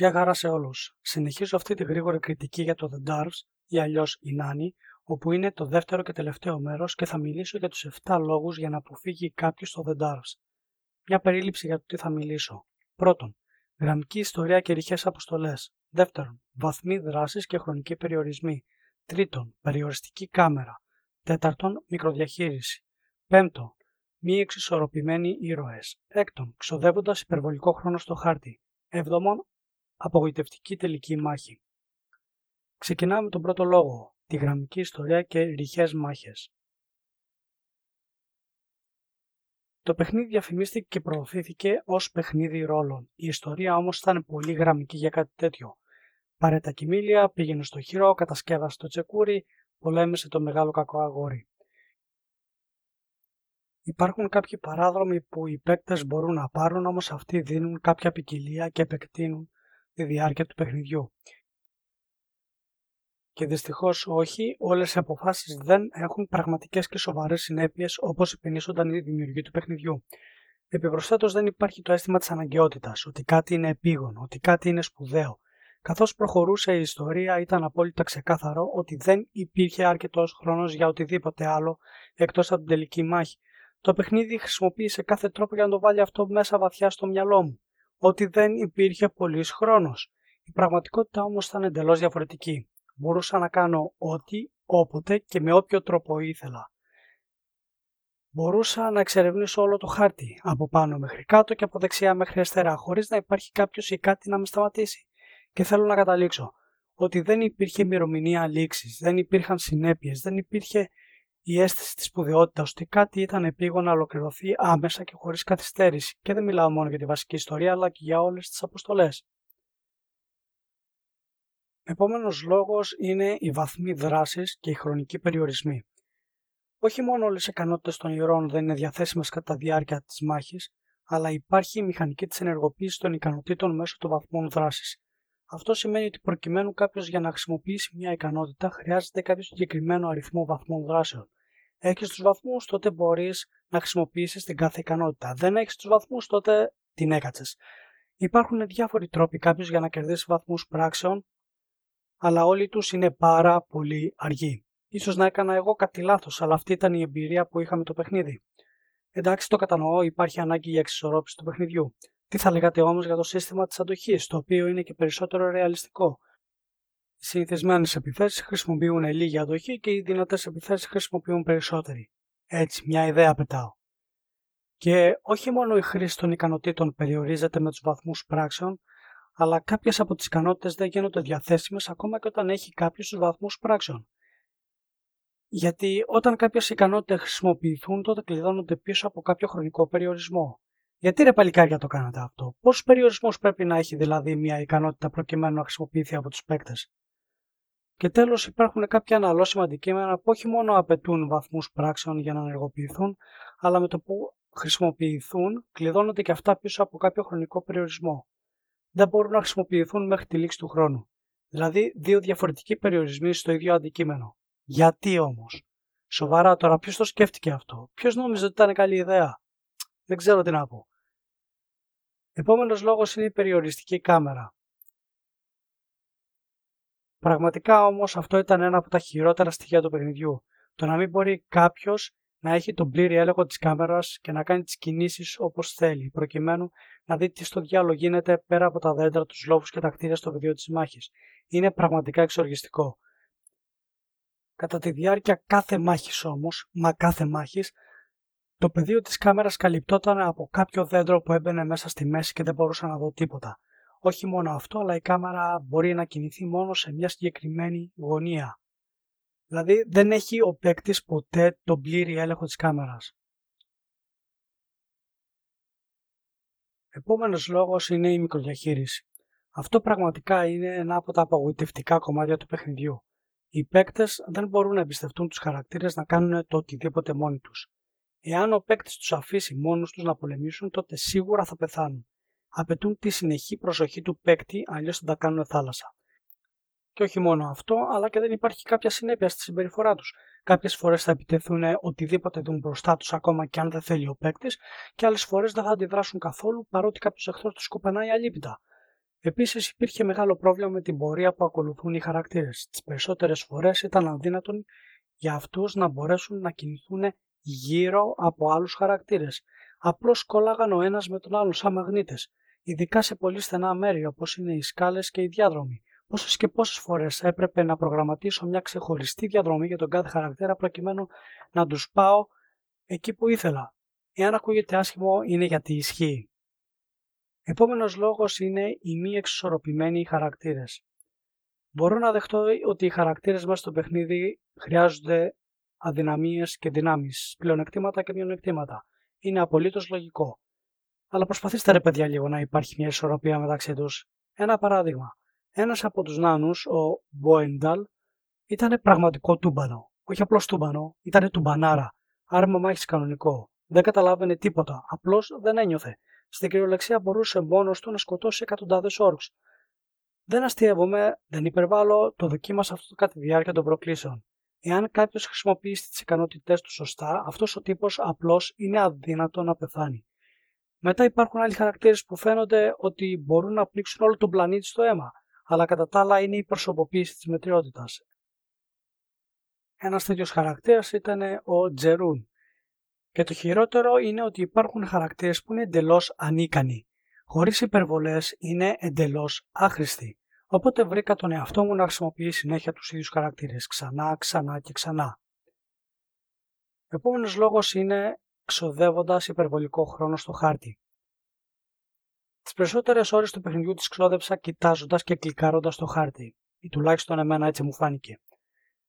Γεια χαρά σε όλους. Συνεχίζω αυτή τη γρήγορη κριτική για το The Dwarves ή αλλιώς η Νάνη, όπου είναι το δεύτερο και τελευταίο μέρος και θα μιλήσω για τους 7 λόγους για να αποφύγει κάποιος το The Dwarves. Μια περίληψη για το τι θα μιλήσω. Πρώτον, γραμμική ιστορία και ρηχές αποστολές. Δεύτερον, βαθμοί δράσης και χρονικοί περιορισμοί. Τρίτον, περιοριστική κάμερα. Τέταρτον, μικροδιαχείριση. Πέμπτον, μη εξισορροπημένοι ήρωες. Έκτον, ξοδεύοντας υπερβολικό χρόνο στο χάρτη. Έβδομον, απογοητευτική τελική μάχη. Ξεκινάμε με τον πρώτο λόγο, τη γραμμική ιστορία και ρηχές μάχες. Το παιχνίδι διαφημίστηκε και προωθήθηκε ως παιχνίδι ρόλων. Η ιστορία όμως ήταν πολύ γραμμική για κάτι τέτοιο. Πάρε τα κοιμήλια, πήγαινε στο χειρό, κατασκεύασε το τσεκούρι, πολέμησε το μεγάλο κακό αγόρι. Υπάρχουν κάποιοι παράδρομοι που οι παίκτες μπορούν να πάρουν, όμως αυτοί δίνουν κάποια ποικιλία και επεκτείνουν τη διάρκεια του παιχνιδιού. Και δυστυχώς όχι, όλες οι αποφάσεις δεν έχουν πραγματικές και σοβαρές συνέπειες όπως υπενήσονταν οι δημιουργοί του παιχνιδιού. Επιπροσθέτως δεν υπάρχει το αίσθημα της αναγκαιότητας, ότι κάτι είναι επίγον, ότι κάτι είναι σπουδαίο. Καθώς προχωρούσε η ιστορία, ήταν απόλυτα ξεκάθαρο ότι δεν υπήρχε αρκετός χρόνος για οτιδήποτε άλλο εκτός από την τελική μάχη. Το παιχνίδι χρησιμοποίησε κάθε τρόπο για να το βάλει αυτό μέσα βαθιά στο μυαλό μου ότι δεν υπήρχε πολλή χρόνος. Η πραγματικότητα όμως ήταν εντελώς διαφορετική. Μπορούσα να κάνω ό,τι, όποτε και με όποιο τρόπο ήθελα. Μπορούσα να εξερευνήσω όλο το χάρτη, από πάνω μέχρι κάτω και από δεξιά μέχρι αριστερά, χωρίς να υπάρχει κάποιος ή κάτι να με σταματήσει. Και θέλω να καταλήξω ότι δεν υπήρχε ημερομηνία λήξης, δεν υπήρχαν συνέπειες, δεν υπήρχε η αίσθηση της σπουδαιότητας ότι κάτι ήταν επίγον να ολοκληρωθεί άμεσα και χωρίς καθυστέρηση. Και δεν μιλάω μόνο για τη βασική ιστορία, αλλά και για όλες τις αποστολές. Επόμενος λόγος είναι οι βαθμοί δράσης και οι χρονικοί περιορισμοί. Όχι μόνο όλες οι ικανότητες των ηρώων δεν είναι διαθέσιμες κατά τη διάρκεια της μάχης, αλλά υπάρχει η μηχανική της ενεργοποίησης των ικανοτήτων μέσω των βαθμών δράσης. Αυτό σημαίνει ότι προκειμένου κάποιος για να χρησιμοποιήσει μια ικανότητα χρειάζεται κάποιο συγκεκριμένο αριθμό βαθμών δράσεων. Έχεις τους βαθμούς, τότε μπορείς να χρησιμοποιήσεις την κάθε ικανότητα. Δεν έχεις τους βαθμούς, τότε την έκατσες. Υπάρχουν διάφοροι τρόποι κάποιος για να κερδίσει βαθμούς πράξεων, αλλά όλοι τους είναι πάρα πολύ αργοί. Ίσως να έκανα εγώ κάτι λάθος, αλλά αυτή ήταν η εμπειρία που είχα με το παιχνίδι. Εντάξει, το κατανοώ, υπάρχει ανάγκη για εξισορρόπηση του παιχνιδιού. Τι θα λέγατε όμως για το σύστημα της αντοχής, το οποίο είναι και περισσότερο ρεαλιστικό; Οι συνηθισμένε επιθέσεις χρησιμοποιούν λίγη αντοχή και οι δυνατές επιθέσεις χρησιμοποιούν περισσότερη. Έτσι, μια ιδέα πετάω. Και όχι μόνο η χρήση των ικανοτήτων περιορίζεται με τους βαθμούς πράξεων, αλλά κάποιες από τις ικανότητες δεν γίνονται διαθέσιμες ακόμα και όταν έχει κάποιος τους βαθμούς πράξεων. Γιατί όταν κάποιες ικανότητες χρησιμοποιηθούν, τότε κλειδώνονται πίσω από κάποιο χρονικό περιορισμό. Γιατί ρε παλικάρια το κάνατε αυτό, πόσους περιορισμούς πρέπει να έχει δηλαδή μια ικανότητα προκειμένου να χρησιμοποιηθεί από τους παίκτες; Και τέλος, υπάρχουν κάποια αναλώσιμα αντικείμενα που όχι μόνο απαιτούν βαθμούς πράξεων για να ενεργοποιηθούν, αλλά με το που χρησιμοποιηθούν κλειδώνονται και αυτά πίσω από κάποιο χρονικό περιορισμό. Δεν μπορούν να χρησιμοποιηθούν μέχρι τη λήξη του χρόνου. Δηλαδή, δύο διαφορετικοί περιορισμοί στο ίδιο αντικείμενο. Γιατί όμως; Σοβαρά τώρα, ποιος το σκέφτηκε αυτό, ποιος νόμιζε ότι ήταν καλή ιδέα; Δεν ξέρω τι να πω. Επόμενος λόγος είναι η περιοριστική κάμερα. Πραγματικά όμως αυτό ήταν ένα από τα χειρότερα στοιχεία του παιχνιδιού. Το να μην μπορεί κάποιος να έχει τον πλήρη έλεγχο της κάμερας και να κάνει τις κινήσεις όπως θέλει, προκειμένου να δει τι στο διάλογο γίνεται πέρα από τα δέντρα, τους λόφους και τα κτίρια στο πεδίο της μάχης. Είναι πραγματικά εξοργιστικό. Κατά τη διάρκεια κάθε μάχης όμως, μα κάθε μάχης, το πεδίο της κάμερας καλυπτόταν από κάποιο δέντρο που έμπαινε μέσα στη μέση και δεν μπορούσα να δω τίποτα. Όχι μόνο αυτό, αλλά η κάμερα μπορεί να κινηθεί μόνο σε μια συγκεκριμένη γωνία. Δηλαδή δεν έχει ο παίκτης ποτέ τον πλήρη έλεγχο της κάμερας. Επόμενος λόγος είναι η μικροδιαχείριση. Αυτό πραγματικά είναι ένα από τα απογοητευτικά κομμάτια του παιχνιδιού. Οι παίκτες δεν μπορούν να εμπιστευτούν τους χαρακτήρες να κάνουν το οτιδήποτε μόνοι τους. Εάν ο παίκτης τους αφήσει μόνος τους να πολεμήσουν, τότε σίγουρα θα πεθάνουν. Απαιτούν τη συνεχή προσοχή του παίκτη, αλλιώς θα τα κάνουν θάλασσα. Και όχι μόνο αυτό, αλλά και δεν υπάρχει κάποια συνέπεια στη συμπεριφορά τους. Κάποιες φορές θα επιτεθούν οτιδήποτε δουν μπροστά τους, ακόμα και αν δεν θέλει ο παίκτης, και άλλες φορές δεν θα αντιδράσουν καθόλου παρότι κάποιος εχθρός τους σκοπανάει αλίπητα. Επίσης, υπήρχε μεγάλο πρόβλημα με την πορεία που ακολουθούν οι χαρακτήρες. Τις περισσότερες φορές ήταν αδύνατον για αυτούς να μπορέσουν να κινηθούν γύρω από άλλους χαρακτήρες. Απλώς κόλλαγαν ο ένας με τον άλλο σαν μαγνήτες, ειδικά σε πολύ στενά μέρη όπως είναι οι σκάλες και οι διάδρομοι. Πόσες και πόσες φορές έπρεπε να προγραμματίσω μια ξεχωριστή διαδρομή για τον κάθε χαρακτήρα προκειμένου να τους πάω εκεί που ήθελα; Εάν ακούγεται άσχημο, είναι γιατί ισχύει. Επόμενος λόγος είναι οι μη εξισορροπημένοι χαρακτήρες. Μπορώ να δεχτώ ότι οι χαρακτήρες μέσα στο παιχνίδι χρειάζονται αδυναμίες και δυνάμεις, πλεονεκτήματα και μειονεκτήματα. Είναι απολύτως λογικό. Αλλά προσπαθήστε ρε παιδιά λίγο να υπάρχει μια ισορροπία μεταξύ τους. Ένα παράδειγμα. Ένας από τους νάνους, ο Μποένταλ, ήταν πραγματικό τούμπανο. Όχι απλώς τούμπανο, ήταν τουμπανάρα. Άρμα μάχη κανονικό. Δεν καταλάβαινε τίποτα. Απλώς δεν ένιωθε. Στην κυριολεξία μπορούσε μόνος του να σκοτώσει εκατοντάδες όρξ. Δεν αστείευομαι, δεν υπερβάλλω, το δοκίμασα αυτό κατά τη διάρκεια των προκλήσεων. Εάν κάποιος χρησιμοποιήσει τις ικανότητές του σωστά, αυτός ο τύπος απλώς είναι αδύνατο να πεθάνει. Μετά υπάρχουν άλλοι χαρακτήρες που φαίνονται ότι μπορούν να πλήξουν όλο τον πλανήτη στο αίμα, αλλά κατά τα άλλα είναι η προσωποποίηση της μετριότητας. Ένας τέτοιος χαρακτήρας ήταν ο Τζερούν. Και το χειρότερο είναι ότι υπάρχουν χαρακτήρες που είναι εντελώς ανίκανοι. Χωρίς υπερβολές είναι εντελώς άχρηστοι. Οπότε βρήκα τον εαυτό μου να χρησιμοποιεί συνέχεια τους ίδιους χαρακτήρες ξανά, ξανά και ξανά. Ο επόμενος λόγος είναι ξοδεύοντας υπερβολικό χρόνο στο χάρτη. Τις περισσότερες ώρες του παιχνιδιού τις ξόδεψα κοιτάζοντας και κλικάροντας το χάρτη, ή τουλάχιστον εμένα έτσι μου φάνηκε.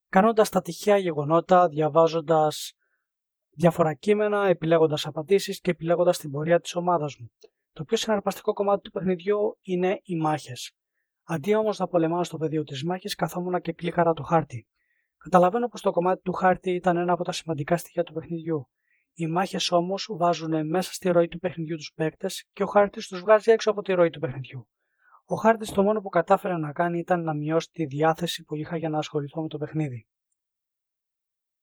Κάνοντας τα τυχαία γεγονότα, διαβάζοντας διάφορα κείμενα, επιλέγοντας απαντήσεις και επιλέγοντας την πορεία της ομάδας μου. Το πιο συναρπαστικό κομμάτι του παιχνιδιού είναι οι μάχες. Αντί όμως να πολεμάω στο πεδίο της μάχης, καθόμουν και κλίκαρα το χάρτη. Καταλαβαίνω πως το κομμάτι του χάρτη ήταν ένα από τα σημαντικά στοιχεία του παιχνιδιού. Οι μάχες όμως βάζουν μέσα στη ροή του παιχνιδιού τους παίκτες και ο χάρτης τους βγάζει έξω από τη ροή του παιχνιδιού. Ο χάρτης το μόνο που κατάφερε να κάνει ήταν να μειώσει τη διάθεση που είχα για να ασχοληθώ με το παιχνίδι.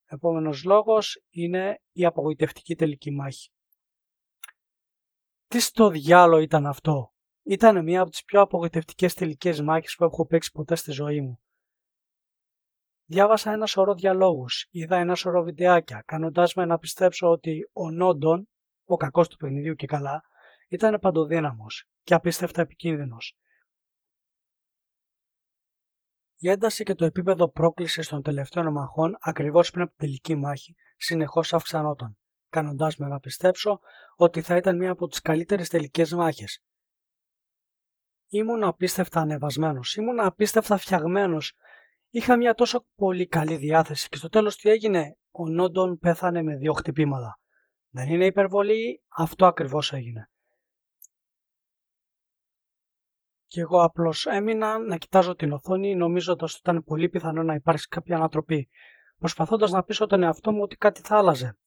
Επόμενος λόγος είναι η απογοητευτική τελική μάχη. Τι στο διάλο ήταν αυτό; Ήταν μία από τις πιο απογοητευτικές τελικές μάχες που έχω παίξει ποτέ στη ζωή μου. Διάβασα ένα σωρό διαλόγους, είδα ένα σωρό βιντεάκια, κάνοντάς με να πιστέψω ότι ο Νόντον, ο κακός του παιχνιδιού και καλά, ήταν παντοδύναμος και απίστευτα επικίνδυνος. Η ένταση και το επίπεδο πρόκλησης των τελευταίων μαχών, ακριβώς πριν από την τελική μάχη, συνεχώς αυξανόταν, κάνοντάς με να πιστέψω ότι θα ήταν μία από τις καλύτερες τελικές μάχες. Ήμουν απίστευτα ανεβασμένος, ήμουν απίστευτα φτιαγμένος. Είχα μια τόσο πολύ καλή διάθεση και στο τέλος τι έγινε, ο Νόντον πέθανε με δύο χτυπήματα. Δεν είναι υπερβολή, αυτό ακριβώς έγινε. Και εγώ απλώς έμεινα να κοιτάζω την οθόνη, νομίζοντας ότι ήταν πολύ πιθανό να υπάρξει κάποια ανατροπή, προσπαθώντας να πείσω τον εαυτό μου ότι κάτι θα άλλαζε.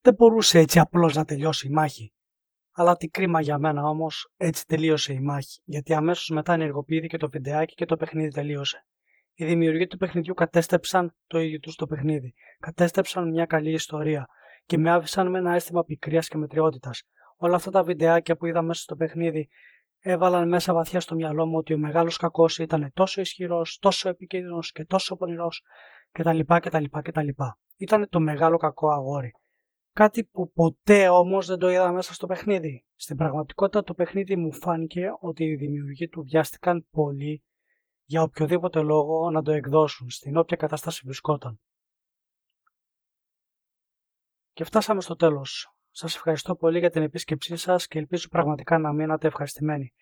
Δεν μπορούσε έτσι απλώς να τελειώσει η μάχη. Αλλά τι κρίμα για μένα όμως, έτσι τελείωσε η μάχη, γιατί αμέσως μετά ενεργοποιήθηκε το βιντεάκι και το παιχνίδι τελείωσε. Οι δημιουργοί του παιχνιδιού κατέστρεψαν το ίδιο τους το παιχνίδι, κατέστρεψαν μια καλή ιστορία και με άφησαν με ένα αίσθημα πικρίας και μετριότητας. Όλα αυτά τα βιντεάκια που είδα μέσα στο παιχνίδι έβαλαν μέσα βαθιά στο μυαλό μου ότι ο μεγάλος κακός ήταν τόσο ισχυρός, τόσο επικίνδυνος και τόσο πονηρός κτλ. κτλ, κτλ. Ήταν το μεγάλο κακό αγόρι. Κάτι που ποτέ όμως δεν το είδα μέσα στο παιχνίδι. Στην πραγματικότητα το παιχνίδι μου φάνηκε ότι οι δημιουργοί του βιάστηκαν πολύ για οποιοδήποτε λόγο να το εκδώσουν στην όποια κατάσταση βρισκόταν. Και φτάσαμε στο τέλος. Σας ευχαριστώ πολύ για την επίσκεψή σας και ελπίζω πραγματικά να μείνατε ευχαριστημένοι.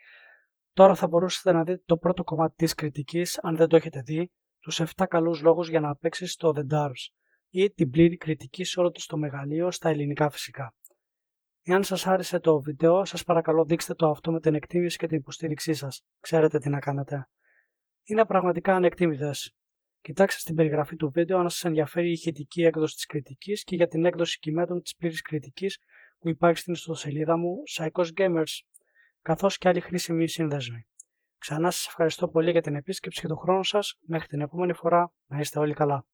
Τώρα θα μπορούσατε να δείτε το πρώτο κομμάτι της κριτικής, αν δεν το έχετε δει, τους 7 καλούς λόγους για να παίξεις στο The Dars ή την πλήρη κριτική σε όλο το στο μεγαλείο στα ελληνικά φυσικά. Εάν σας άρεσε το βίντεο, σας παρακαλώ δείξτε το αυτό με την εκτίμηση και την υποστήριξή σας. Ξέρετε τι να κάνετε. Είναι πραγματικά ανεκτήμητες. Κοιτάξτε στην περιγραφή του βίντεο αν σας ενδιαφέρει η ηχητική έκδοση της κριτικής και για την έκδοση κειμένων της πλήρης κριτικής που υπάρχει στην ιστοσελίδα μου Psychos Gamers, καθώς και άλλοι χρήσιμοι σύνδεσμοι. Ξανά σας ευχαριστώ πολύ για την επίσκεψη και τον χρόνο σας. Μέχρι την επόμενη φορά να είστε όλοι καλά.